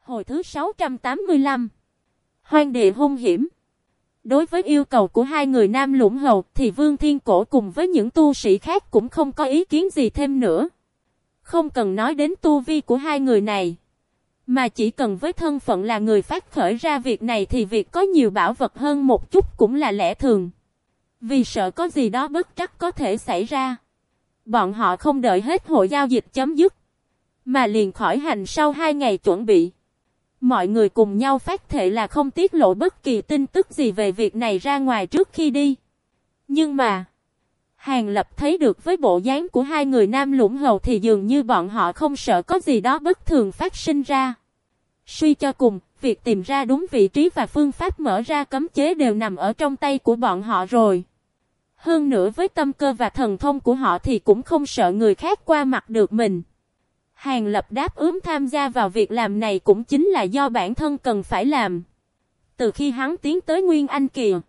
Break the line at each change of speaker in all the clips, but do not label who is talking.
Hồi thứ 685 Hoang địa hung hiểm Đối với yêu cầu của hai người nam lũng hầu, thì Vương Thiên Cổ cùng với những tu sĩ khác cũng không có ý kiến gì thêm nữa. Không cần nói đến tu vi của hai người này. Mà chỉ cần với thân phận là người phát khởi ra việc này thì việc có nhiều bảo vật hơn một chút cũng là lẽ thường. Vì sợ có gì đó bất trắc có thể xảy ra. Bọn họ không đợi hết hội giao dịch chấm dứt. Mà liền khỏi hành sau hai ngày chuẩn bị. Mọi người cùng nhau phát thệ là không tiết lộ bất kỳ tin tức gì về việc này ra ngoài trước khi đi. Nhưng mà, Hàng Lập thấy được với bộ dáng của hai người nam lũng hầu thì dường như bọn họ không sợ có gì đó bất thường phát sinh ra. Suy cho cùng, việc tìm ra đúng vị trí và phương pháp mở ra cấm chế đều nằm ở trong tay của bọn họ rồi. Hơn nữa với tâm cơ và thần thông của họ thì cũng không sợ người khác qua mặt được mình. Hàng Lập đáp ứng tham gia vào việc làm này cũng chính là do bản thân cần phải làm. Từ khi hắn tiến tới Nguyên Anh kìa.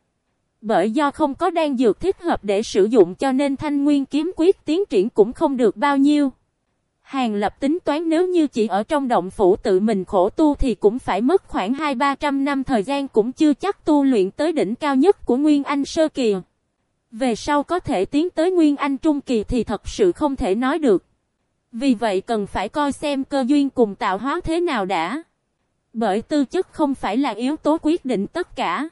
Bởi do không có đan dược thích hợp để sử dụng cho nên thanh nguyên kiếm quyết tiến triển cũng không được bao nhiêu. Hàng lập tính toán nếu như chỉ ở trong động phủ tự mình khổ tu thì cũng phải mất khoảng 2-300 năm thời gian cũng chưa chắc tu luyện tới đỉnh cao nhất của Nguyên Anh Sơ Kỳ. Về sau có thể tiến tới Nguyên Anh Trung Kỳ thì thật sự không thể nói được. Vì vậy cần phải coi xem cơ duyên cùng tạo hóa thế nào đã. Bởi tư chất không phải là yếu tố quyết định tất cả.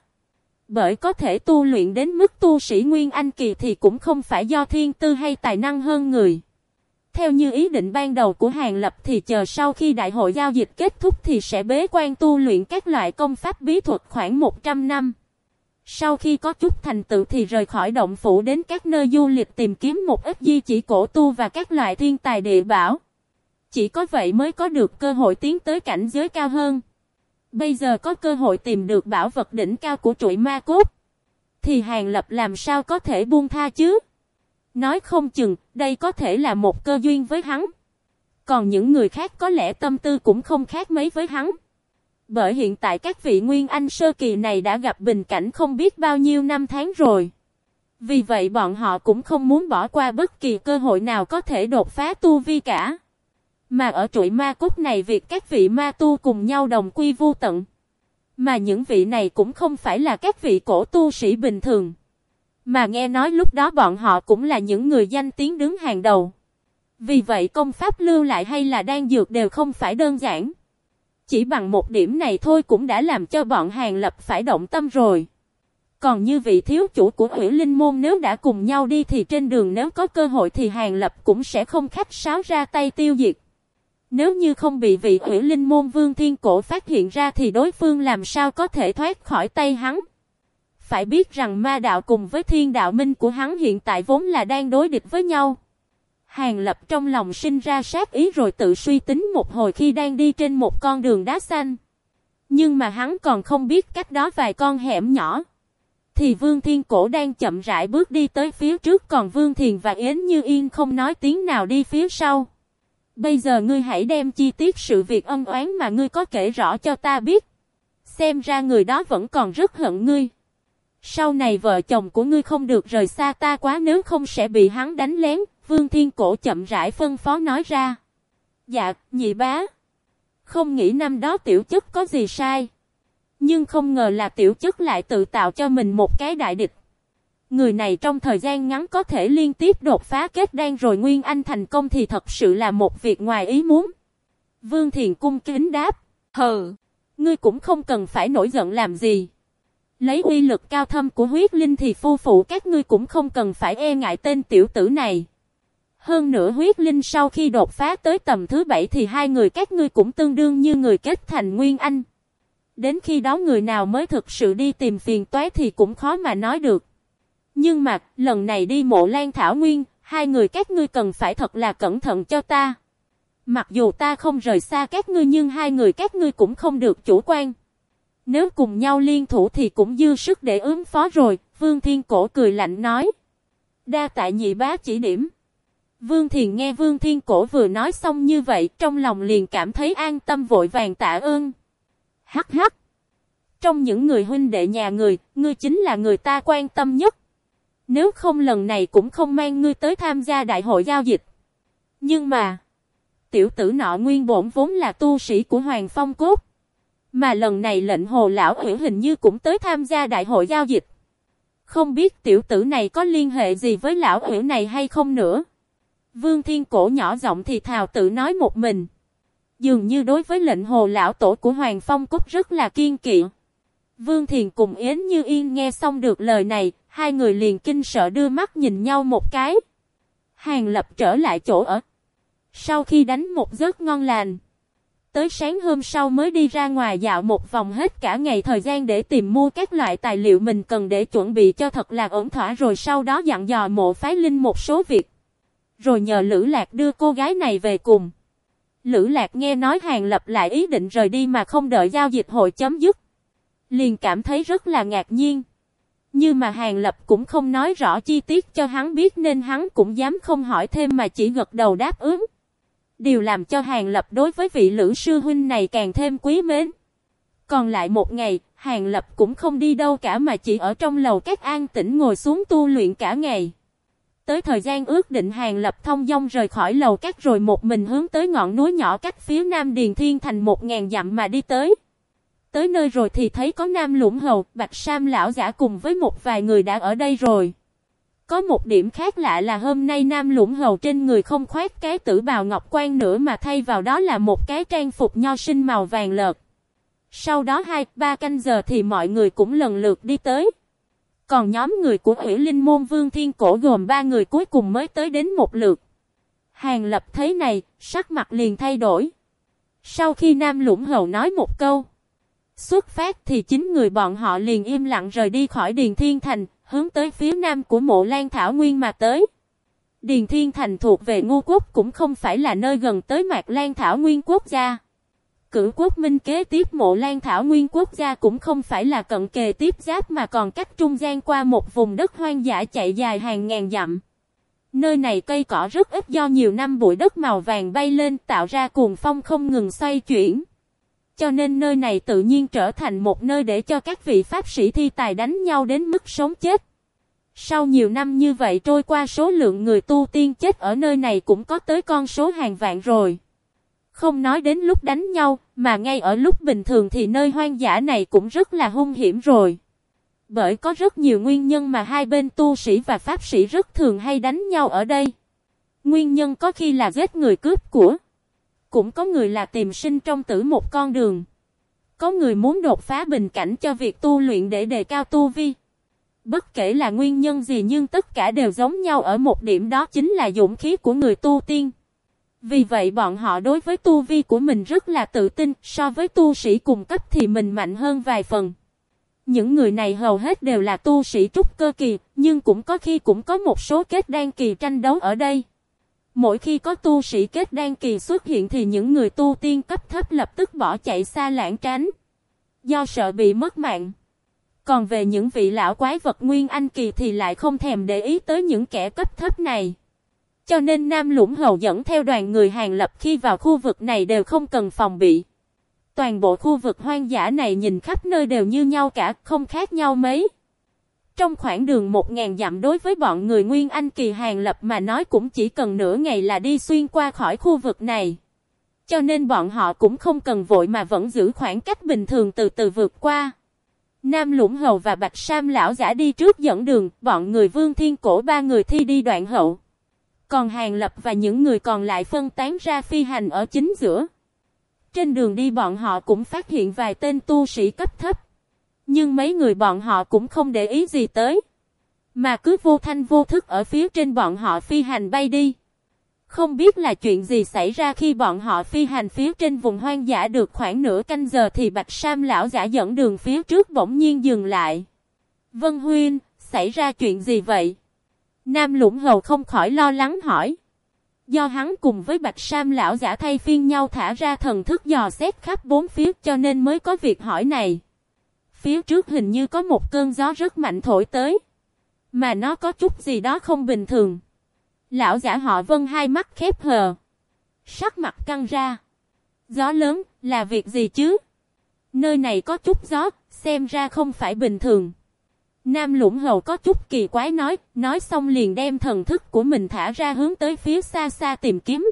Bởi có thể tu luyện đến mức tu sĩ Nguyên Anh Kỳ thì cũng không phải do thiên tư hay tài năng hơn người. Theo như ý định ban đầu của Hàng Lập thì chờ sau khi đại hội giao dịch kết thúc thì sẽ bế quan tu luyện các loại công pháp bí thuật khoảng 100 năm. Sau khi có chút thành tựu thì rời khỏi động phủ đến các nơi du lịch tìm kiếm một ít di chỉ cổ tu và các loại thiên tài địa bảo. Chỉ có vậy mới có được cơ hội tiến tới cảnh giới cao hơn. Bây giờ có cơ hội tìm được bảo vật đỉnh cao của trụi ma cốt. Thì Hàng Lập làm sao có thể buông tha chứ? Nói không chừng, đây có thể là một cơ duyên với hắn. Còn những người khác có lẽ tâm tư cũng không khác mấy với hắn. Bởi hiện tại các vị Nguyên Anh sơ kỳ này đã gặp bình cảnh không biết bao nhiêu năm tháng rồi. Vì vậy bọn họ cũng không muốn bỏ qua bất kỳ cơ hội nào có thể đột phá tu vi cả. Mà ở trụi ma cốt này việc các vị ma tu cùng nhau đồng quy vu tận. Mà những vị này cũng không phải là các vị cổ tu sĩ bình thường. Mà nghe nói lúc đó bọn họ cũng là những người danh tiếng đứng hàng đầu. Vì vậy công pháp lưu lại hay là đang dược đều không phải đơn giản. Chỉ bằng một điểm này thôi cũng đã làm cho bọn hàng lập phải động tâm rồi. Còn như vị thiếu chủ của ủy linh môn nếu đã cùng nhau đi thì trên đường nếu có cơ hội thì hàng lập cũng sẽ không khách sáo ra tay tiêu diệt. Nếu như không bị vị ủy linh môn vương thiên cổ phát hiện ra thì đối phương làm sao có thể thoát khỏi tay hắn. Phải biết rằng ma đạo cùng với thiên đạo minh của hắn hiện tại vốn là đang đối địch với nhau. Hàng lập trong lòng sinh ra sát ý rồi tự suy tính một hồi khi đang đi trên một con đường đá xanh. Nhưng mà hắn còn không biết cách đó vài con hẻm nhỏ. Thì Vương Thiên Cổ đang chậm rãi bước đi tới phía trước còn Vương Thiền và Yến Như Yên không nói tiếng nào đi phía sau. Bây giờ ngươi hãy đem chi tiết sự việc ân oán mà ngươi có kể rõ cho ta biết. Xem ra người đó vẫn còn rất hận ngươi. Sau này vợ chồng của ngươi không được rời xa ta quá nếu không sẽ bị hắn đánh lén, Vương Thiên Cổ chậm rãi phân phó nói ra. Dạ, nhị bá. Không nghĩ năm đó tiểu chức có gì sai. Nhưng không ngờ là tiểu chức lại tự tạo cho mình một cái đại địch. Người này trong thời gian ngắn có thể liên tiếp đột phá kết đan rồi Nguyên Anh thành công thì thật sự là một việc ngoài ý muốn. Vương Thiền cung kính đáp. Hừ, ngươi cũng không cần phải nổi giận làm gì. Lấy uy lực cao thâm của huyết linh thì phu phụ các ngươi cũng không cần phải e ngại tên tiểu tử này. Hơn nữa huyết linh sau khi đột phá tới tầm thứ bảy thì hai người các ngươi cũng tương đương như người kết thành nguyên anh. Đến khi đó người nào mới thực sự đi tìm phiền toái thì cũng khó mà nói được. Nhưng mà, lần này đi mộ lan thảo nguyên, hai người các ngươi cần phải thật là cẩn thận cho ta. Mặc dù ta không rời xa các ngươi nhưng hai người các ngươi cũng không được chủ quan. Nếu cùng nhau liên thủ thì cũng dư sức để ứng phó rồi, Vương Thiên Cổ cười lạnh nói. Đa tại nhị bá chỉ điểm. Vương Thiền nghe Vương Thiên Cổ vừa nói xong như vậy, trong lòng liền cảm thấy an tâm vội vàng tạ ơn. Hắc hắc. Trong những người huynh đệ nhà người, ngươi chính là người ta quan tâm nhất. Nếu không lần này cũng không mang ngươi tới tham gia đại hội giao dịch. Nhưng mà, tiểu tử nọ nguyên bổn vốn là tu sĩ của Hoàng Phong Cốt. Mà lần này lệnh hồ lão ủy hình như cũng tới tham gia đại hội giao dịch. Không biết tiểu tử này có liên hệ gì với lão ủy này hay không nữa. Vương Thiên Cổ nhỏ giọng thì thào tự nói một mình. Dường như đối với lệnh hồ lão tổ của Hoàng Phong Cúc rất là kiên kỵ. Vương Thiền cùng Yến Như Yên nghe xong được lời này, hai người liền kinh sợ đưa mắt nhìn nhau một cái. Hàng lập trở lại chỗ ở. Sau khi đánh một giấc ngon lành. Tới sáng hôm sau mới đi ra ngoài dạo một vòng hết cả ngày thời gian để tìm mua các loại tài liệu mình cần để chuẩn bị cho thật là ổn thỏa rồi sau đó dặn dò mộ phái linh một số việc. Rồi nhờ Lữ Lạc đưa cô gái này về cùng. Lữ Lạc nghe nói Hàng Lập lại ý định rời đi mà không đợi giao dịch hội chấm dứt. Liền cảm thấy rất là ngạc nhiên. Nhưng mà Hàng Lập cũng không nói rõ chi tiết cho hắn biết nên hắn cũng dám không hỏi thêm mà chỉ gật đầu đáp ứng. Điều làm cho Hàng Lập đối với vị Lữ Sư Huynh này càng thêm quý mến. Còn lại một ngày, Hàng Lập cũng không đi đâu cả mà chỉ ở trong lầu các an tĩnh ngồi xuống tu luyện cả ngày. Tới thời gian ước định Hàng Lập thông dong rời khỏi lầu cát rồi một mình hướng tới ngọn núi nhỏ cách phía nam Điền Thiên thành một ngàn dặm mà đi tới. Tới nơi rồi thì thấy có Nam Lũng Hầu, Bạch Sam lão giả cùng với một vài người đã ở đây rồi. Có một điểm khác lạ là hôm nay Nam Lũng Hầu trên người không khoét cái tử bào ngọc quan nữa mà thay vào đó là một cái trang phục nho sinh màu vàng lợt. Sau đó hai, ba canh giờ thì mọi người cũng lần lượt đi tới. Còn nhóm người của Hủy Linh Môn Vương Thiên Cổ gồm ba người cuối cùng mới tới đến một lượt. Hàng lập thấy này, sắc mặt liền thay đổi. Sau khi Nam Lũng Hậu nói một câu, xuất phát thì chính người bọn họ liền im lặng rời đi khỏi Điền Thiên Thành, hướng tới phía nam của mộ Lan Thảo Nguyên mà tới. Điền Thiên Thành thuộc về ngu quốc cũng không phải là nơi gần tới Mạc Lan Thảo Nguyên quốc gia. Cử quốc minh kế tiếp mộ Lan Thảo Nguyên quốc gia cũng không phải là cận kề tiếp giáp mà còn cách trung gian qua một vùng đất hoang dã chạy dài hàng ngàn dặm. Nơi này cây cỏ rất ít do nhiều năm bụi đất màu vàng bay lên tạo ra cuồng phong không ngừng xoay chuyển. Cho nên nơi này tự nhiên trở thành một nơi để cho các vị pháp sĩ thi tài đánh nhau đến mức sống chết. Sau nhiều năm như vậy trôi qua số lượng người tu tiên chết ở nơi này cũng có tới con số hàng vạn rồi. Không nói đến lúc đánh nhau, mà ngay ở lúc bình thường thì nơi hoang dã này cũng rất là hung hiểm rồi. Bởi có rất nhiều nguyên nhân mà hai bên tu sĩ và pháp sĩ rất thường hay đánh nhau ở đây. Nguyên nhân có khi là giết người cướp của. Cũng có người là tìm sinh trong tử một con đường. Có người muốn đột phá bình cảnh cho việc tu luyện để đề cao tu vi. Bất kể là nguyên nhân gì nhưng tất cả đều giống nhau ở một điểm đó chính là dũng khí của người tu tiên. Vì vậy bọn họ đối với tu vi của mình rất là tự tin, so với tu sĩ cùng cấp thì mình mạnh hơn vài phần. Những người này hầu hết đều là tu sĩ trúc cơ kỳ, nhưng cũng có khi cũng có một số kết đan kỳ tranh đấu ở đây. Mỗi khi có tu sĩ kết đan kỳ xuất hiện thì những người tu tiên cấp thấp lập tức bỏ chạy xa lãng tránh. Do sợ bị mất mạng. Còn về những vị lão quái vật nguyên anh kỳ thì lại không thèm để ý tới những kẻ cấp thấp này. Cho nên Nam Lũng Hầu dẫn theo đoàn người hàng lập khi vào khu vực này đều không cần phòng bị. Toàn bộ khu vực hoang dã này nhìn khắp nơi đều như nhau cả, không khác nhau mấy. Trong khoảng đường 1.000 dặm đối với bọn người Nguyên Anh kỳ hàng lập mà nói cũng chỉ cần nửa ngày là đi xuyên qua khỏi khu vực này. Cho nên bọn họ cũng không cần vội mà vẫn giữ khoảng cách bình thường từ từ vượt qua. Nam Lũng Hầu và Bạch Sam lão giả đi trước dẫn đường, bọn người Vương Thiên Cổ ba người thi đi đoạn hậu. Còn Hàng Lập và những người còn lại phân tán ra phi hành ở chính giữa. Trên đường đi bọn họ cũng phát hiện vài tên tu sĩ cấp thấp. Nhưng mấy người bọn họ cũng không để ý gì tới. Mà cứ vô thanh vô thức ở phía trên bọn họ phi hành bay đi. Không biết là chuyện gì xảy ra khi bọn họ phi hành phía trên vùng hoang dã được khoảng nửa canh giờ thì Bạch Sam lão giả dẫn đường phía trước bỗng nhiên dừng lại. Vân Huyên, xảy ra chuyện gì vậy? Nam Lũng Hầu không khỏi lo lắng hỏi. Do hắn cùng với Bạch Sam lão giả thay phiên nhau thả ra thần thức dò xét khắp bốn phía cho nên mới có việc hỏi này. Phía trước hình như có một cơn gió rất mạnh thổi tới. Mà nó có chút gì đó không bình thường. Lão giả họ vân hai mắt khép hờ. Sắc mặt căng ra. Gió lớn, là việc gì chứ? Nơi này có chút gió, xem ra không phải bình thường. Nam lũng hầu có chút kỳ quái nói, nói xong liền đem thần thức của mình thả ra hướng tới phía xa xa tìm kiếm.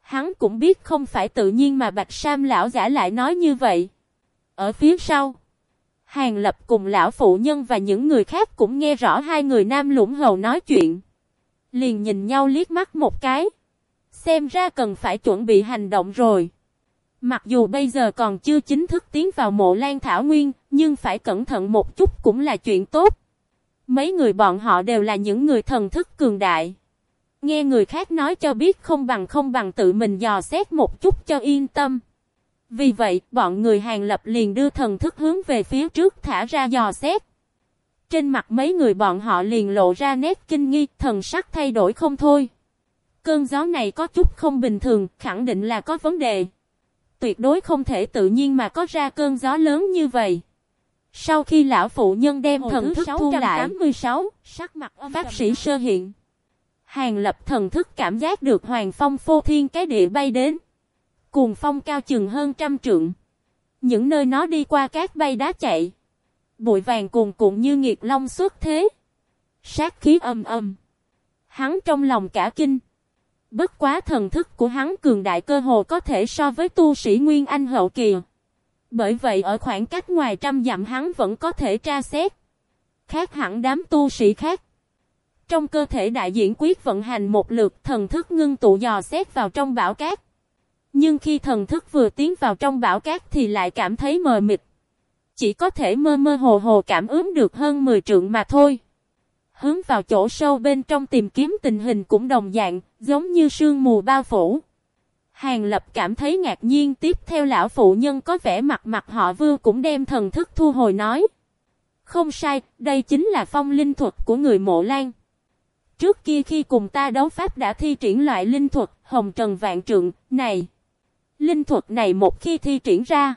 Hắn cũng biết không phải tự nhiên mà Bạch Sam lão giả lại nói như vậy. Ở phía sau, Hàng Lập cùng lão phụ nhân và những người khác cũng nghe rõ hai người nam lũng hầu nói chuyện. Liền nhìn nhau liếc mắt một cái. Xem ra cần phải chuẩn bị hành động rồi. Mặc dù bây giờ còn chưa chính thức tiến vào mộ lan thảo nguyên, nhưng phải cẩn thận một chút cũng là chuyện tốt. Mấy người bọn họ đều là những người thần thức cường đại. Nghe người khác nói cho biết không bằng không bằng tự mình dò xét một chút cho yên tâm. Vì vậy, bọn người hàng lập liền đưa thần thức hướng về phía trước thả ra dò xét. Trên mặt mấy người bọn họ liền lộ ra nét kinh nghi, thần sắc thay đổi không thôi. Cơn gió này có chút không bình thường, khẳng định là có vấn đề. Tuyệt đối không thể tự nhiên mà có ra cơn gió lớn như vậy. Sau khi lão phụ nhân đem Hồi thần thức thu lại, sắc mặt pháp sĩ sơ hiện. Hàng lập thần thức cảm giác được hoàng phong phô thiên cái địa bay đến. Cuồng phong cao chừng hơn trăm trượng. Những nơi nó đi qua các bay đá chạy. Bụi vàng cuồn cuộn như nghiệt long xuất thế. Sát khí âm âm. Hắn trong lòng cả kinh. Bất quá thần thức của hắn cường đại cơ hồ có thể so với tu sĩ Nguyên Anh hậu kỳ. Bởi vậy ở khoảng cách ngoài trăm dặm hắn vẫn có thể tra xét. Khác hẳn đám tu sĩ khác. Trong cơ thể đại diễn quyết vận hành một lượt thần thức ngưng tụ dò xét vào trong bão cát. Nhưng khi thần thức vừa tiến vào trong bão cát thì lại cảm thấy mờ mịt. Chỉ có thể mơ mơ hồ hồ cảm ứng được hơn 10 trượng mà thôi. Hướng vào chỗ sâu bên trong tìm kiếm tình hình cũng đồng dạng, giống như sương mù bao phủ. Hàng lập cảm thấy ngạc nhiên tiếp theo lão phụ nhân có vẻ mặt mặt họ vưu cũng đem thần thức thu hồi nói. Không sai, đây chính là phong linh thuật của người mộ lan. Trước kia khi cùng ta đấu pháp đã thi triển loại linh thuật, hồng trần vạn trượng, này. Linh thuật này một khi thi triển ra,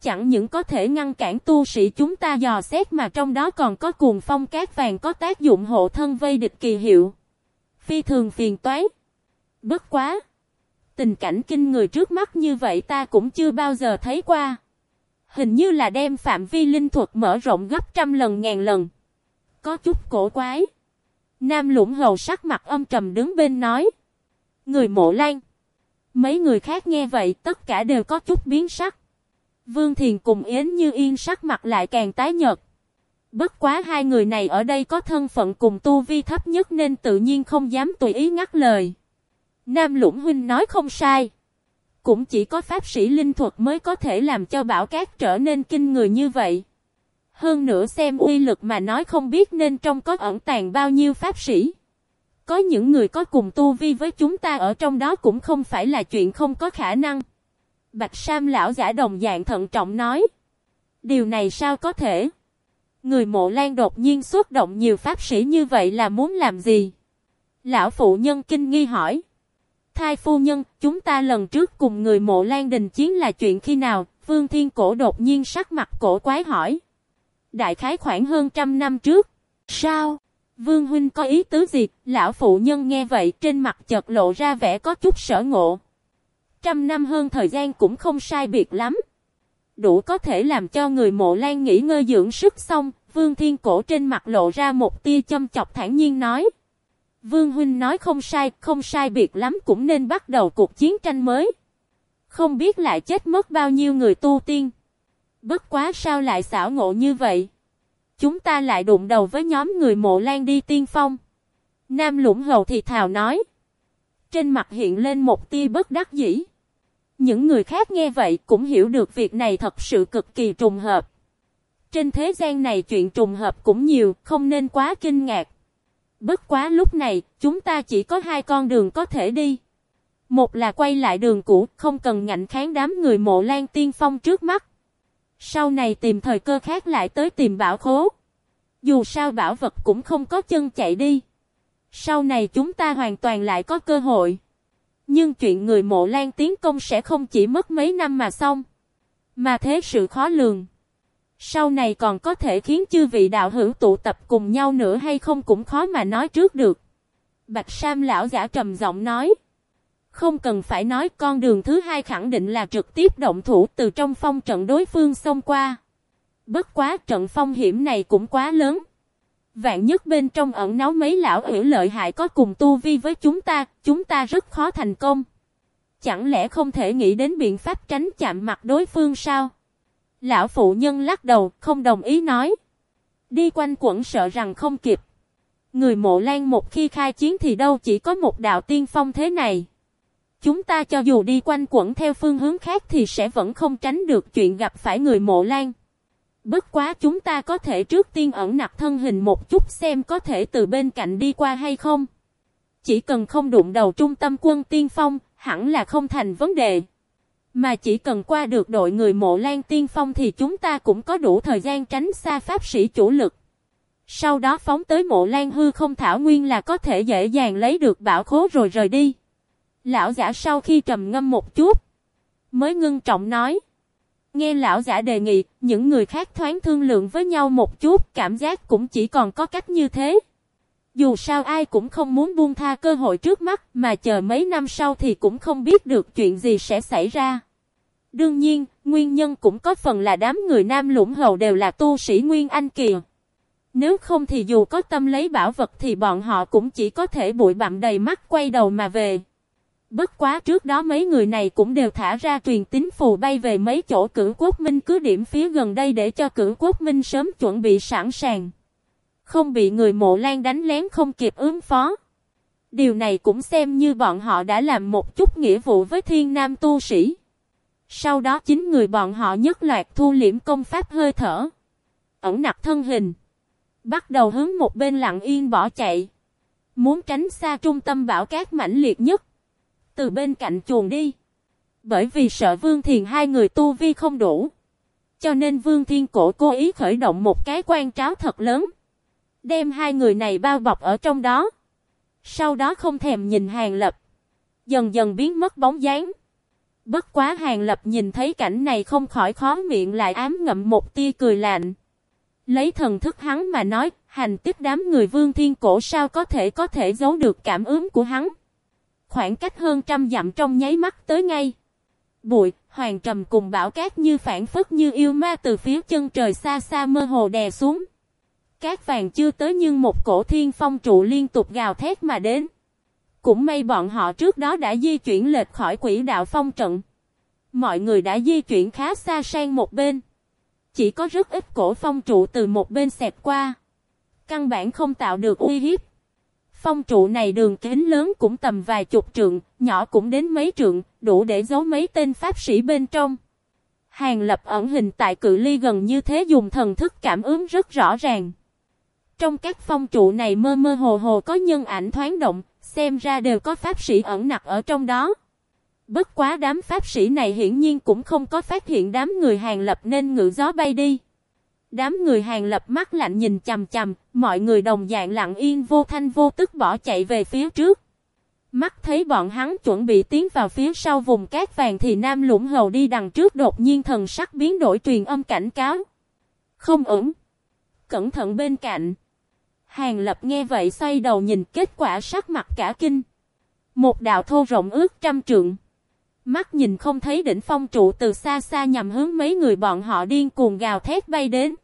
chẳng những có thể ngăn cản tu sĩ chúng ta dò xét mà trong đó còn có cuồng phong cát vàng có tác dụng hộ thân vây địch kỳ hiệu. Phi thường phiền toái. Bất quá. Tình cảnh kinh người trước mắt như vậy ta cũng chưa bao giờ thấy qua. Hình như là đem phạm vi linh thuật mở rộng gấp trăm lần, ngàn lần. Có chút cổ quái. Nam lũng hầu sắc mặt âm trầm đứng bên nói. Người mộ lan. Mấy người khác nghe vậy tất cả đều có chút biến sắc. Vương Thiền cùng Yến Như Yên sắc mặt lại càng tái nhợt. Bất quá hai người này ở đây có thân phận cùng tu vi thấp nhất nên tự nhiên không dám tùy ý ngắt lời. Nam Lũng Huynh nói không sai. Cũng chỉ có pháp sĩ linh thuật mới có thể làm cho bão cát trở nên kinh người như vậy. Hơn nữa xem uy lực mà nói không biết nên trong có ẩn tàng bao nhiêu pháp sĩ. Có những người có cùng tu vi với chúng ta ở trong đó cũng không phải là chuyện không có khả năng. Bạch Sam lão giả đồng dạng thận trọng nói. Điều này sao có thể? Người mộ lan đột nhiên xuất động nhiều pháp sĩ như vậy là muốn làm gì? Lão phụ nhân kinh nghi hỏi. Thai phu nhân, chúng ta lần trước cùng người mộ lan đình chiến là chuyện khi nào? Vương Thiên Cổ đột nhiên sắc mặt cổ quái hỏi. Đại khái khoảng hơn trăm năm trước. Sao? Vương Huynh có ý tứ gì? Lão phụ nhân nghe vậy trên mặt chợt lộ ra vẻ có chút sở ngộ. Trăm năm hơn thời gian cũng không sai biệt lắm. Đủ có thể làm cho người mộ lan nghỉ ngơi dưỡng sức xong, Vương Thiên Cổ trên mặt lộ ra một tia châm chọc thản nhiên nói. Vương Huynh nói không sai, không sai biệt lắm cũng nên bắt đầu cuộc chiến tranh mới. Không biết lại chết mất bao nhiêu người tu tiên. Bất quá sao lại xảo ngộ như vậy? Chúng ta lại đụng đầu với nhóm người mộ lan đi tiên phong. Nam lũng hầu thì thào nói. Trên mặt hiện lên một tia bất đắc dĩ. Những người khác nghe vậy cũng hiểu được việc này thật sự cực kỳ trùng hợp. Trên thế gian này chuyện trùng hợp cũng nhiều, không nên quá kinh ngạc. Bất quá lúc này, chúng ta chỉ có hai con đường có thể đi. Một là quay lại đường cũ, không cần ngạnh kháng đám người mộ lan tiên phong trước mắt. Sau này tìm thời cơ khác lại tới tìm bảo khố. Dù sao bảo vật cũng không có chân chạy đi. Sau này chúng ta hoàn toàn lại có cơ hội. Nhưng chuyện người mộ lan tiến công sẽ không chỉ mất mấy năm mà xong. Mà thế sự khó lường. Sau này còn có thể khiến chư vị đạo hữu tụ tập cùng nhau nữa hay không cũng khó mà nói trước được. Bạch Sam lão giả trầm giọng nói. Không cần phải nói con đường thứ hai khẳng định là trực tiếp động thủ từ trong phong trận đối phương xông qua. Bất quá trận phong hiểm này cũng quá lớn. Vạn nhất bên trong ẩn náu mấy lão hữu lợi hại có cùng tu vi với chúng ta, chúng ta rất khó thành công. Chẳng lẽ không thể nghĩ đến biện pháp tránh chạm mặt đối phương sao? Lão phụ nhân lắc đầu, không đồng ý nói. Đi quanh quẩn sợ rằng không kịp. Người mộ lan một khi khai chiến thì đâu chỉ có một đạo tiên phong thế này. Chúng ta cho dù đi quanh quẩn theo phương hướng khác thì sẽ vẫn không tránh được chuyện gặp phải người mộ lan. Bất quá chúng ta có thể trước tiên ẩn nặc thân hình một chút xem có thể từ bên cạnh đi qua hay không. Chỉ cần không đụng đầu trung tâm quân tiên phong, hẳn là không thành vấn đề. Mà chỉ cần qua được đội người mộ lan tiên phong thì chúng ta cũng có đủ thời gian tránh xa pháp sĩ chủ lực. Sau đó phóng tới mộ lan hư không thảo nguyên là có thể dễ dàng lấy được bảo khố rồi rời đi. Lão giả sau khi trầm ngâm một chút, mới ngưng trọng nói. Nghe lão giả đề nghị, những người khác thoáng thương lượng với nhau một chút, cảm giác cũng chỉ còn có cách như thế. Dù sao ai cũng không muốn buông tha cơ hội trước mắt, mà chờ mấy năm sau thì cũng không biết được chuyện gì sẽ xảy ra. Đương nhiên, nguyên nhân cũng có phần là đám người nam lũng hầu đều là tu sĩ Nguyên Anh kìa. Nếu không thì dù có tâm lấy bảo vật thì bọn họ cũng chỉ có thể bụi bặm đầy mắt quay đầu mà về. Bất quá trước đó mấy người này cũng đều thả ra truyền tín phù bay về mấy chỗ cử quốc minh cứ điểm phía gần đây để cho cử quốc minh sớm chuẩn bị sẵn sàng. Không bị người mộ lan đánh lén không kịp ứng phó. Điều này cũng xem như bọn họ đã làm một chút nghĩa vụ với thiên nam tu sĩ. Sau đó chính người bọn họ nhất loạt thu liễm công pháp hơi thở. Ẩn nặc thân hình. Bắt đầu hướng một bên lặng yên bỏ chạy. Muốn tránh xa trung tâm bão cát mãnh liệt nhất. Từ bên cạnh chuồng đi. Bởi vì sợ Vương Thiền hai người tu vi không đủ. Cho nên Vương Thiên Cổ cố ý khởi động một cái quan tráo thật lớn. Đem hai người này bao bọc ở trong đó. Sau đó không thèm nhìn Hàng Lập. Dần dần biến mất bóng dáng. Bất quá Hàng Lập nhìn thấy cảnh này không khỏi khó miệng lại ám ngậm một tia cười lạnh. Lấy thần thức hắn mà nói, hành tích đám người vương thiên cổ sao có thể có thể giấu được cảm ứng của hắn. Khoảng cách hơn trăm dặm trong nháy mắt tới ngay. Bụi, hoàng trầm cùng bão cát như phản phất như yêu ma từ phía chân trời xa xa mơ hồ đè xuống. Cát vàng chưa tới nhưng một cổ thiên phong trụ liên tục gào thét mà đến. Cũng may bọn họ trước đó đã di chuyển lệch khỏi quỹ đạo phong trận. Mọi người đã di chuyển khá xa sang một bên. Chỉ có rất ít cổ phong trụ từ một bên xẹt qua. Căn bản không tạo được uy hiếp. Phong trụ này đường kính lớn cũng tầm vài chục trượng, nhỏ cũng đến mấy trượng, đủ để giấu mấy tên pháp sĩ bên trong. Hàng lập ẩn hình tại cự ly gần như thế dùng thần thức cảm ứng rất rõ ràng. Trong các phong trụ này mơ mơ hồ hồ có nhân ảnh thoáng động, xem ra đều có pháp sĩ ẩn nặc ở trong đó. Bất quá đám pháp sĩ này hiển nhiên cũng không có phát hiện đám người hàng lập nên ngự gió bay đi. Đám người hàng lập mắt lạnh nhìn chầm chầm, mọi người đồng dạng lặng yên vô thanh vô tức bỏ chạy về phía trước. Mắt thấy bọn hắn chuẩn bị tiến vào phía sau vùng cát vàng thì Nam Lũng Hầu đi đằng trước đột nhiên thần sắc biến đổi truyền âm cảnh cáo. Không ổn. Cẩn thận bên cạnh. Hàng lập nghe vậy xoay đầu nhìn kết quả sắc mặt cả kinh. Một đạo thô rộng ước trăm trượng. Mắt nhìn không thấy đỉnh phong trụ từ xa xa nhằm hướng mấy người bọn họ điên cuồng gào thét bay đến.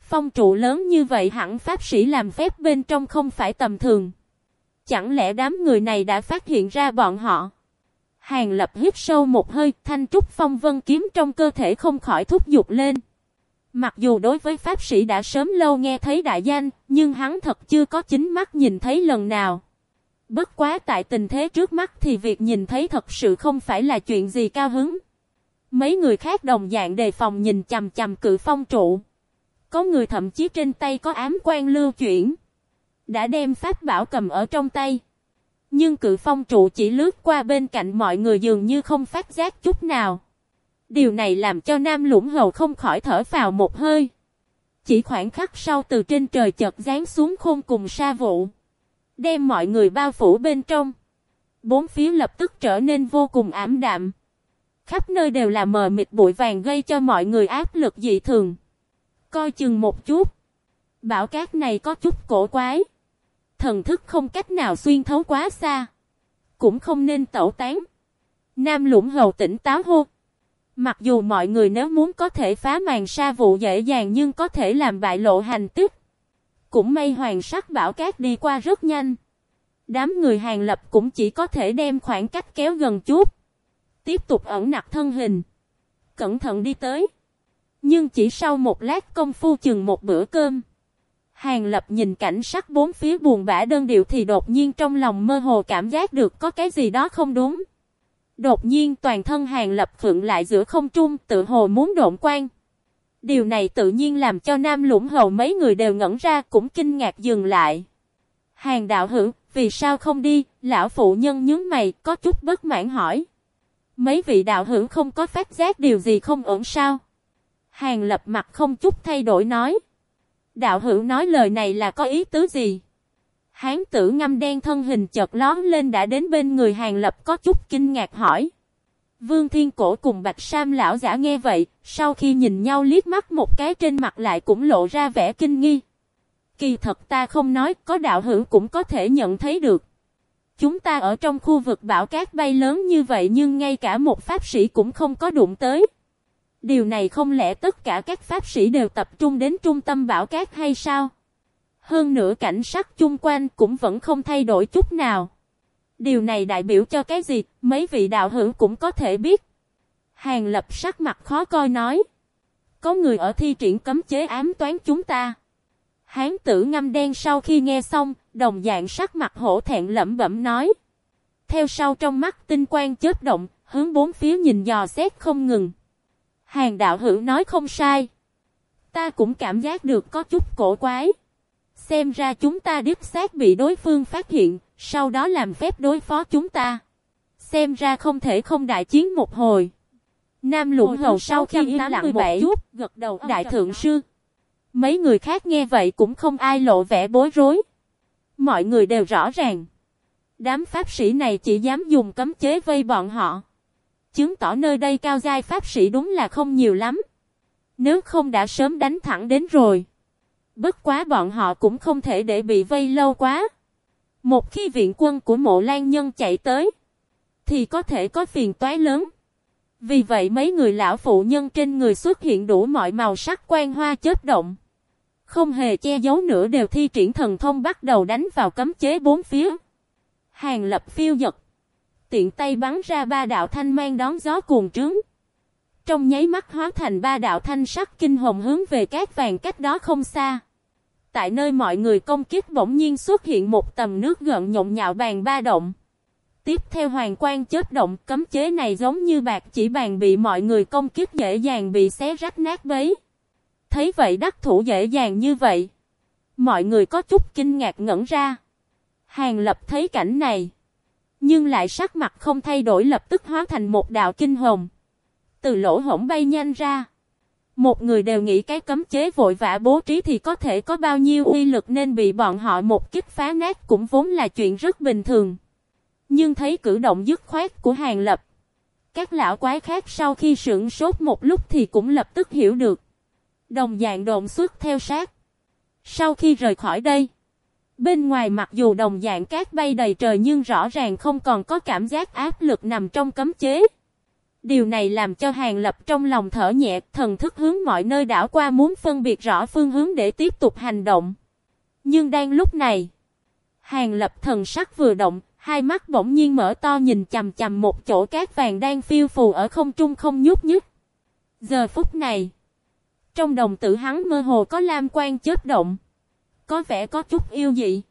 Phong trụ lớn như vậy hẳn pháp sĩ làm phép bên trong không phải tầm thường. Chẳng lẽ đám người này đã phát hiện ra bọn họ? Hàng lập hít sâu một hơi, thanh trúc phong vân kiếm trong cơ thể không khỏi thúc giục lên. Mặc dù đối với pháp sĩ đã sớm lâu nghe thấy đại danh, nhưng hắn thật chưa có chính mắt nhìn thấy lần nào. Bất quá tại tình thế trước mắt thì việc nhìn thấy thật sự không phải là chuyện gì cao hứng. Mấy người khác đồng dạng đề phòng nhìn chầm chầm cự phong trụ. Có người thậm chí trên tay có ám quan lưu chuyển. Đã đem pháp bảo cầm ở trong tay. Nhưng cự phong trụ chỉ lướt qua bên cạnh mọi người dường như không phát giác chút nào. Điều này làm cho Nam Lũng Hầu không khỏi thở vào một hơi. Chỉ khoảng khắc sau từ trên trời chợt giáng xuống khôn cùng sa vụ. Đem mọi người bao phủ bên trong. Bốn phía lập tức trở nên vô cùng ảm đạm. Khắp nơi đều là mờ mịt bụi vàng gây cho mọi người áp lực dị thường. Coi chừng một chút. Bảo cát này có chút cổ quái. Thần thức không cách nào xuyên thấu quá xa. Cũng không nên tẩu tán. Nam lũng hầu tỉnh táo hô. Mặc dù mọi người nếu muốn có thể phá màn sa vụ dễ dàng nhưng có thể làm bại lộ hành tích. Cũng may hoàng sắc bảo cát đi qua rất nhanh. Đám người hàng lập cũng chỉ có thể đem khoảng cách kéo gần chút. Tiếp tục ẩn nặc thân hình. Cẩn thận đi tới. Nhưng chỉ sau một lát công phu chừng một bữa cơm. Hàng lập nhìn cảnh sắc bốn phía buồn bã đơn điệu thì đột nhiên trong lòng mơ hồ cảm giác được có cái gì đó không đúng. Đột nhiên toàn thân hàng lập phượng lại giữa không trung tự hồ muốn độn quan. Điều này tự nhiên làm cho nam lũng hầu mấy người đều ngẩn ra cũng kinh ngạc dừng lại. Hàng đạo hữu, vì sao không đi, lão phụ nhân nhướng mày, có chút bất mãn hỏi. Mấy vị đạo hữu không có phát giác điều gì không ổn sao? Hàng lập mặt không chút thay đổi nói. Đạo hữu nói lời này là có ý tứ gì? Hán tử ngâm đen thân hình chợt lón lên đã đến bên người hàng lập có chút kinh ngạc hỏi. Vương Thiên Cổ cùng Bạch Sam lão giả nghe vậy, sau khi nhìn nhau liếc mắt một cái trên mặt lại cũng lộ ra vẻ kinh nghi. Kỳ thật ta không nói, có đạo hữu cũng có thể nhận thấy được. Chúng ta ở trong khu vực bão cát bay lớn như vậy nhưng ngay cả một pháp sĩ cũng không có đụng tới. Điều này không lẽ tất cả các pháp sĩ đều tập trung đến trung tâm bão cát hay sao? Hơn nữa cảnh sắc chung quanh cũng vẫn không thay đổi chút nào. Điều này đại biểu cho cái gì, mấy vị đạo hữu cũng có thể biết. Hàng lập sắc mặt khó coi nói. Có người ở thi triển cấm chế ám toán chúng ta. Hán tử ngâm đen sau khi nghe xong, đồng dạng sắc mặt hổ thẹn lẩm bẩm nói. Theo sau trong mắt tinh quang chớp động, hướng bốn phía nhìn dò xét không ngừng. Hàng đạo hữu nói không sai. Ta cũng cảm giác được có chút cổ quái. Xem ra chúng ta đứt xác bị đối phương phát hiện, sau đó làm phép đối phó chúng ta. Xem ra không thể không đại chiến một hồi. Nam lũng hầu sau khi im lặng một chút, gật đầu đại thượng sư. Mấy người khác nghe vậy cũng không ai lộ vẻ bối rối. Mọi người đều rõ ràng. Đám pháp sĩ này chỉ dám dùng cấm chế vây bọn họ. Chứng tỏ nơi đây cao giai pháp sĩ đúng là không nhiều lắm. Nếu không đã sớm đánh thẳng đến rồi. Bất quá bọn họ cũng không thể để bị vây lâu quá. Một khi viện quân của mộ lan nhân chạy tới. Thì có thể có phiền toái lớn. Vì vậy mấy người lão phụ nhân trên người xuất hiện đủ mọi màu sắc quan hoa chết động. Không hề che giấu nữa đều thi triển thần thông bắt đầu đánh vào cấm chế bốn phía. Hàng lập phiêu giật. Tiện tay bắn ra ba đạo thanh mang đón gió cuồng trướng. Trong nháy mắt hóa thành ba đạo thanh sắc kinh hồn hướng về các vàng cách đó không xa. Tại nơi mọi người công kích bỗng nhiên xuất hiện một tầm nước gợn nhộn nhạo bàn ba động. Tiếp theo hoàng quan chết động, cấm chế này giống như bạc chỉ bàn bị mọi người công kích dễ dàng bị xé rách nát bấy. Thấy vậy đắc thủ dễ dàng như vậy. Mọi người có chút kinh ngạc ngẩn ra. Hàng lập thấy cảnh này. Nhưng lại sắc mặt không thay đổi lập tức hóa thành một đạo kinh hồng. Từ lỗ hổng bay nhanh ra. Một người đều nghĩ cái cấm chế vội vã bố trí thì có thể có bao nhiêu uy lực nên bị bọn họ một kích phá nát cũng vốn là chuyện rất bình thường. Nhưng thấy cử động dứt khoát của hàng lập. Các lão quái khác sau khi sưởng sốt một lúc thì cũng lập tức hiểu được. Đồng dạng độn xuất theo sát. Sau khi rời khỏi đây. Bên ngoài mặc dù đồng dạng cát bay đầy trời nhưng rõ ràng không còn có cảm giác áp lực nằm trong cấm chế. Điều này làm cho Hàng Lập trong lòng thở nhẹ, thần thức hướng mọi nơi đảo qua muốn phân biệt rõ phương hướng để tiếp tục hành động. Nhưng đang lúc này, Hàng Lập thần sắc vừa động, hai mắt bỗng nhiên mở to nhìn chầm chầm một chỗ cát vàng đang phiêu phù ở không trung không nhúc nhích. Giờ phút này, trong đồng tử hắn mơ hồ có lam quan chớp động, có vẻ có chút yêu dị.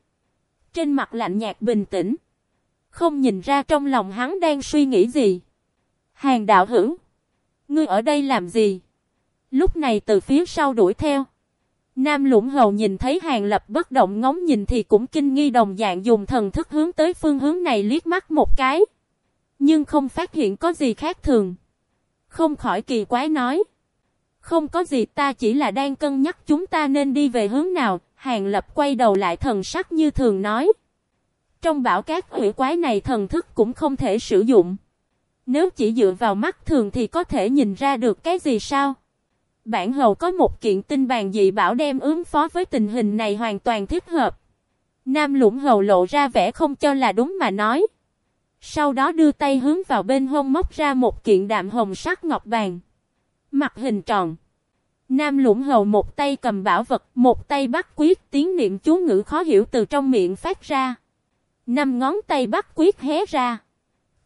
Trên mặt lạnh nhạt bình tĩnh, không nhìn ra trong lòng hắn đang suy nghĩ gì. Hàng đạo hữu. Ngươi ở đây làm gì? Lúc này từ phía sau đuổi theo. Nam lũng hầu nhìn thấy hàng lập bất động ngóng nhìn thì cũng kinh nghi đồng dạng dùng thần thức hướng tới phương hướng này liếc mắt một cái. Nhưng không phát hiện có gì khác thường. Không khỏi kỳ quái nói. Không có gì, ta chỉ là đang cân nhắc chúng ta nên đi về hướng nào. Hàng lập quay đầu lại thần sắc như thường nói. Trong bão cát ủy quái này thần thức cũng không thể sử dụng. Nếu chỉ dựa vào mắt thường thì có thể nhìn ra được cái gì sao? Bản hầu có một kiện tinh bàn dị bảo đem ứng phó với tình hình này hoàn toàn thích hợp. Nam lũng hầu lộ ra vẻ không cho là đúng mà nói. Sau đó đưa tay hướng vào bên hông móc ra một kiện đạm hồng sắc ngọc bàn. Mặt hình tròn. Nam lũng hầu một tay cầm bảo vật, một tay bắt quyết tiếng niệm chú ngữ khó hiểu từ trong miệng phát ra. Năm ngón tay bắt quyết hé ra.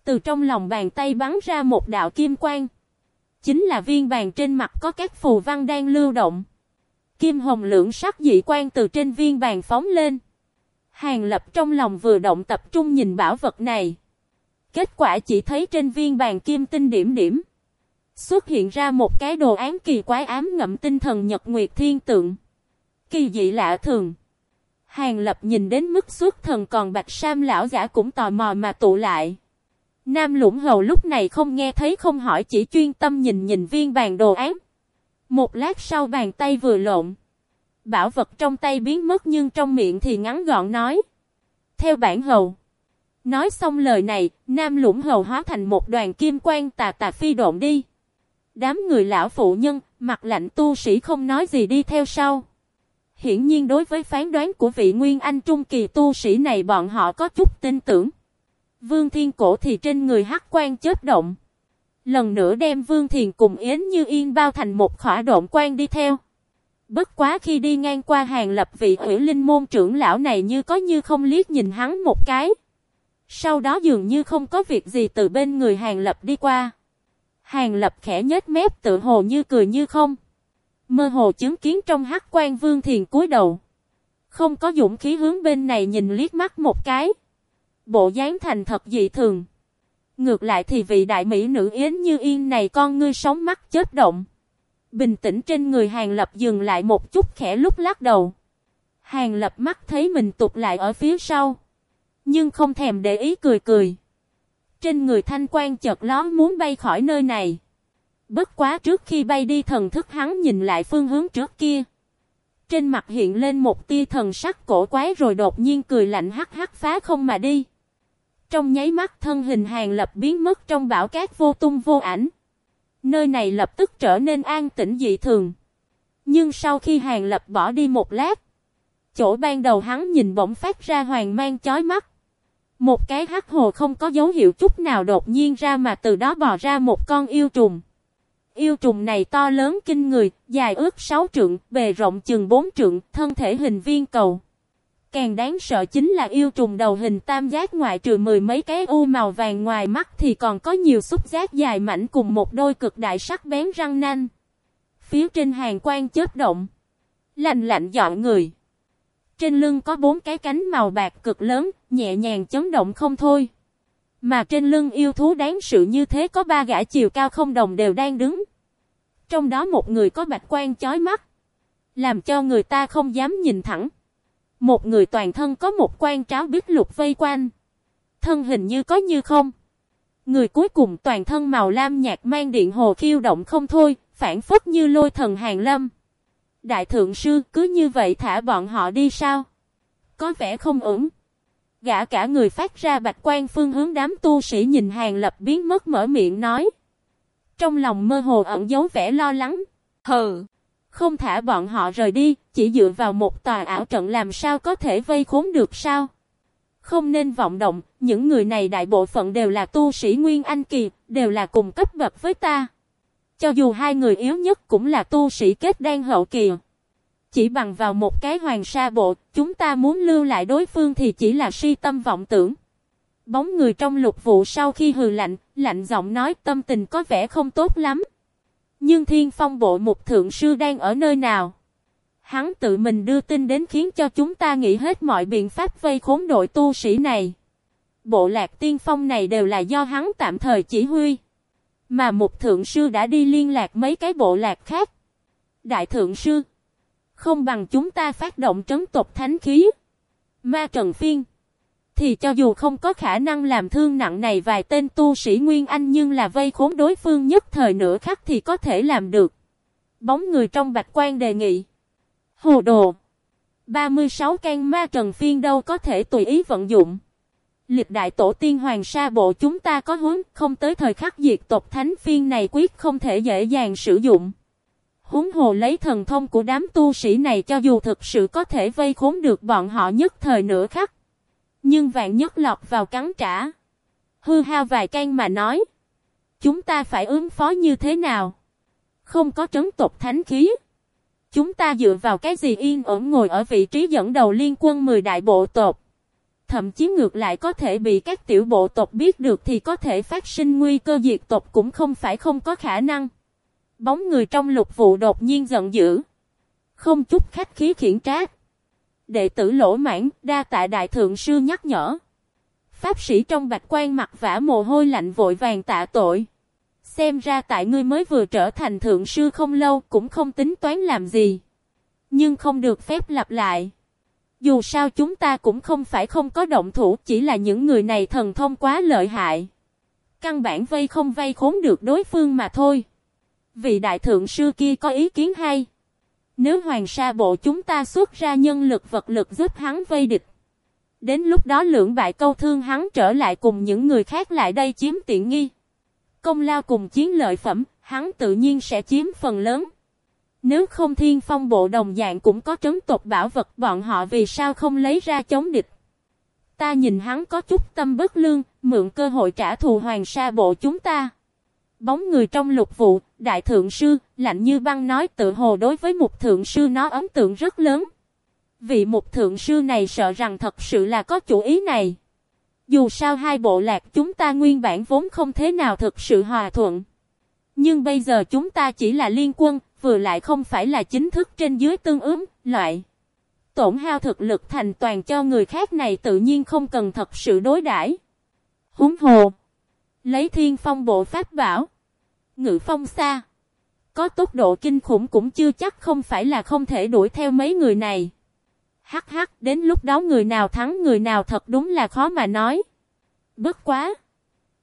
Từ trong lòng bàn tay bắn ra một đạo kim quang. Chính là viên bàn trên mặt có các phù văn đang lưu động. Kim hồng lưỡng sắc dị quan từ trên viên bàn phóng lên. Hàng lập trong lòng vừa động tập trung nhìn bảo vật này. Kết quả chỉ thấy trên viên bàn kim tinh điểm điểm. Xuất hiện ra một cái đồ án kỳ quái ám ngậm tinh thần nhật nguyệt thiên tượng. Kỳ dị lạ thường. Hàng lập nhìn đến mức xuất thần còn bạch sam lão giả cũng tò mò mà tụ lại. Nam lũng hầu lúc này không nghe thấy không hỏi chỉ chuyên tâm nhìn nhìn viên bàn đồ án. Một lát sau bàn tay vừa lộn. Bảo vật trong tay biến mất nhưng trong miệng thì ngắn gọn nói. Theo bản hầu. Nói xong lời này, Nam lũng hầu hóa thành một đoàn kim quang tà tà phi độn đi. Đám người lão phụ nhân, mặt lạnh tu sĩ không nói gì đi theo sau. Hiển nhiên đối với phán đoán của vị Nguyên Anh Trung Kỳ tu sĩ này bọn họ có chút tin tưởng. Vương Thiên Cổ thì trên người hắc quan chết động. Lần nữa đem Vương Thiền cùng Yến Như Yên bao thành một khỏa độn quan đi theo. Bất quá khi đi ngang qua hàng lập vị ủy linh môn trưởng lão này như có như không liếc nhìn hắn một cái. Sau đó dường như không có việc gì từ bên người hàng lập đi qua. Hàng lập khẽ nhếch mép tự hồ như cười như không. Mơ hồ chứng kiến trong hắc quan vương thiền cúi đầu. Không có dũng khí hướng bên này nhìn liếc mắt một cái. Bộ dáng thành thật dị thường. Ngược lại thì vị đại mỹ nữ Yến Như Yên này con ngươi sống mắt chết động. Bình tĩnh trên người Hàng Lập dừng lại một chút khẽ lúc lắc đầu. Hàng Lập mắt thấy mình tụt lại ở phía sau. Nhưng không thèm để ý cười cười. Trên người thanh quan chợt ló muốn bay khỏi nơi này. Bất quá trước khi bay đi thần thức hắn nhìn lại phương hướng trước kia. Trên mặt hiện lên một tia thần sắc cổ quái rồi đột nhiên cười lạnh hắc hắc phá không mà đi. Trong nháy mắt thân hình hàng lập biến mất trong bão cát vô tung vô ảnh. Nơi này lập tức trở nên an tĩnh dị thường. Nhưng sau khi hàng lập bỏ đi một lát. Chỗ ban đầu hắn nhìn bỗng phát ra hoàng mang chói mắt. Một cái hắc hồ không có dấu hiệu chút nào đột nhiên ra mà từ đó bò ra một con yêu trùng. Yêu trùng này to lớn kinh người, dài ước 6 trượng, bề rộng chừng 4 trượng, thân thể hình viên cầu. Càng đáng sợ chính là yêu trùng đầu hình tam giác ngoại trừ mười mấy cái u màu vàng ngoài mắt thì còn có nhiều xúc giác dài mảnh cùng một đôi cực đại sắc bén răng nanh. Phía trên hàng quan chớp động. Lạnh lạnh dọn người. Trên lưng có bốn cái cánh màu bạc cực lớn, nhẹ nhàng chấn động không thôi. Mà trên lưng yêu thú đáng sự như thế có ba gã chiều cao không đồng đều đang đứng. Trong đó một người có bạch quan chói mắt. Làm cho người ta không dám nhìn thẳng. Một người toàn thân có một quan tráo biết lục vây quanh. Thân hình như có như không. Người cuối cùng toàn thân màu lam nhạt mang điện hồ khiêu động không thôi, phản phất như lôi thần hàng lâm. Đại thượng sư cứ như vậy thả bọn họ đi sao? Có vẻ không ổn. Gã cả người phát ra bạch quan phương hướng đám tu sĩ nhìn hàng lập biến mất mở miệng nói. Trong lòng mơ hồ ẩn giấu vẻ lo lắng. Hừ! Không thả bọn họ rời đi, chỉ dựa vào một tòa ảo trận làm sao có thể vây khốn được sao? Không nên vọng động, những người này đại bộ phận đều là tu sĩ Nguyên Anh Kỳ, đều là cùng cấp bậc với ta. Cho dù hai người yếu nhất cũng là tu sĩ kết đan hậu kỳ. Chỉ bằng vào một cái hoàng sa bộ, chúng ta muốn lưu lại đối phương thì chỉ là si tâm vọng tưởng. Bóng người trong lục vụ sau khi hừ lạnh, lạnh giọng nói tâm tình có vẻ không tốt lắm. Nhưng thiên phong bộ một thượng sư đang ở nơi nào? Hắn tự mình đưa tin đến khiến cho chúng ta nghĩ hết mọi biện pháp vây khốn đội tu sĩ này. Bộ lạc tiên phong này đều là do hắn tạm thời chỉ huy. Mà một thượng sư đã đi liên lạc mấy cái bộ lạc khác. Đại thượng sư. Không bằng chúng ta phát động trấn tộc thánh khí. Ma Trần Phiên. Thì cho dù không có khả năng làm thương nặng này vài tên tu sĩ Nguyên Anh nhưng là vây khốn đối phương nhất thời nửa khắc thì có thể làm được. Bóng người trong bạch quan đề nghị. Hồ đồ. 36 can ma trần phiên đâu có thể tùy ý vận dụng. Lịch đại tổ tiên hoàng sa bộ chúng ta có hướng không tới thời khắc diệt tộc thánh phiên này quyết không thể dễ dàng sử dụng. Húng hồ lấy thần thông của đám tu sĩ này cho dù thực sự có thể vây khốn được bọn họ nhất thời nửa khắc. Nhưng vạn nhất lọt vào cắn trả. Hư hao vài can mà nói. Chúng ta phải ứng phó như thế nào? Không có trấn tộc thánh khí. Chúng ta dựa vào cái gì yên ổn ngồi ở vị trí dẫn đầu liên quân 10 đại bộ tộc. Thậm chí ngược lại có thể bị các tiểu bộ tộc biết được thì có thể phát sinh nguy cơ diệt tộc cũng không phải không có khả năng. Bóng người trong lục vụ đột nhiên giận dữ. Không chút khách khí khiển trách. Đệ tử lỗ mãn, đa tại đại thượng sư nhắc nhở. Pháp sĩ trong bạch quan mặt vả mồ hôi lạnh vội vàng tạ tội. Xem ra tại ngươi mới vừa trở thành thượng sư không lâu cũng không tính toán làm gì. Nhưng không được phép lặp lại. Dù sao chúng ta cũng không phải không có động thủ chỉ là những người này thần thông quá lợi hại. Căn bản vây không vây khốn được đối phương mà thôi. Vị đại thượng sư kia có ý kiến hay. Nếu hoàng sa bộ chúng ta xuất ra nhân lực vật lực giúp hắn vây địch. Đến lúc đó lưỡng bại câu thương hắn trở lại cùng những người khác lại đây chiếm tiện nghi. Công lao cùng chiến lợi phẩm, hắn tự nhiên sẽ chiếm phần lớn. Nếu không thiên phong bộ đồng dạng cũng có trấn tộc bảo vật bọn họ vì sao không lấy ra chống địch. Ta nhìn hắn có chút tâm bất lương, mượn cơ hội trả thù hoàng sa bộ chúng ta. Bóng người trong lục vụ, đại thượng sư, lạnh như băng nói tự hồ đối với một thượng sư nó ấn tượng rất lớn. Vị một thượng sư này sợ rằng thật sự là có chủ ý này. Dù sao hai bộ lạc chúng ta nguyên bản vốn không thế nào thực sự hòa thuận. Nhưng bây giờ chúng ta chỉ là liên quân, vừa lại không phải là chính thức trên dưới tương ứng, loại. Tổn hao thực lực thành toàn cho người khác này tự nhiên không cần thật sự đối đãi. Húng hồ. Lấy thiên phong bộ pháp bảo. Ngự phong xa. Có tốc độ kinh khủng cũng chưa chắc không phải là không thể đuổi theo mấy người này. Hắc hắc, đến lúc đó người nào thắng người nào thật đúng là khó mà nói. Bất quá.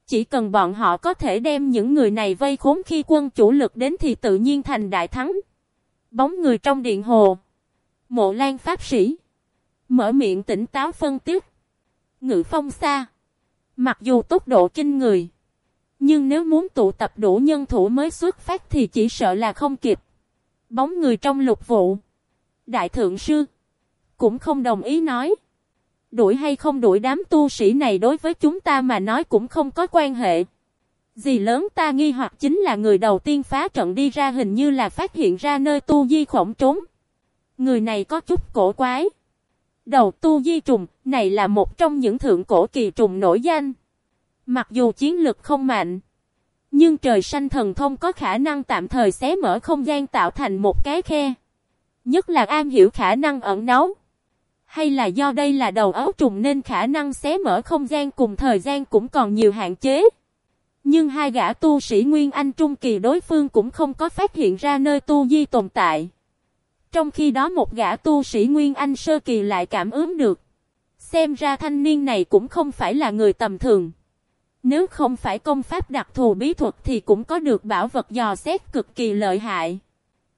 Chỉ cần bọn họ có thể đem những người này vây khốn khi quân chủ lực đến thì tự nhiên thành đại thắng. Bóng người trong điện hồ. Mộ lan pháp sĩ. Mở miệng tỉnh táo phân tích. Ngự phong xa. Mặc dù tốc độ kinh người. Nhưng nếu muốn tụ tập đủ nhân thủ mới xuất phát thì chỉ sợ là không kịp. Bóng người trong lục vụ. Đại thượng sư. Cũng không đồng ý nói. Đuổi hay không đuổi đám tu sĩ này đối với chúng ta mà nói cũng không có quan hệ. Gì lớn ta nghi hoặc chính là người đầu tiên phá trận đi ra hình như là phát hiện ra nơi tu di khổng trốn. Người này có chút cổ quái. Đầu tu di trùng, này là một trong những thượng cổ kỳ trùng nổi danh. Mặc dù chiến lực không mạnh, nhưng trời xanh thần thông có khả năng tạm thời xé mở không gian tạo thành một cái khe. Nhất là am hiểu khả năng ẩn nấu. Hay là do đây là đầu ấu trùng nên khả năng xé mở không gian cùng thời gian cũng còn nhiều hạn chế. Nhưng hai gã tu sĩ Nguyên Anh Trung Kỳ đối phương cũng không có phát hiện ra nơi tu di tồn tại. Trong khi đó một gã tu sĩ Nguyên Anh Sơ Kỳ lại cảm ứng được. Xem ra thanh niên này cũng không phải là người tầm thường. Nếu không phải công pháp đặc thù bí thuật thì cũng có được bảo vật dò xét cực kỳ lợi hại.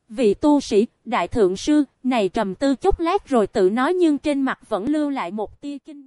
Vị tu sĩ, đại thượng sư, này trầm tư chốc lát rồi tự nói nhưng trên mặt vẫn lưu lại một tia kinh.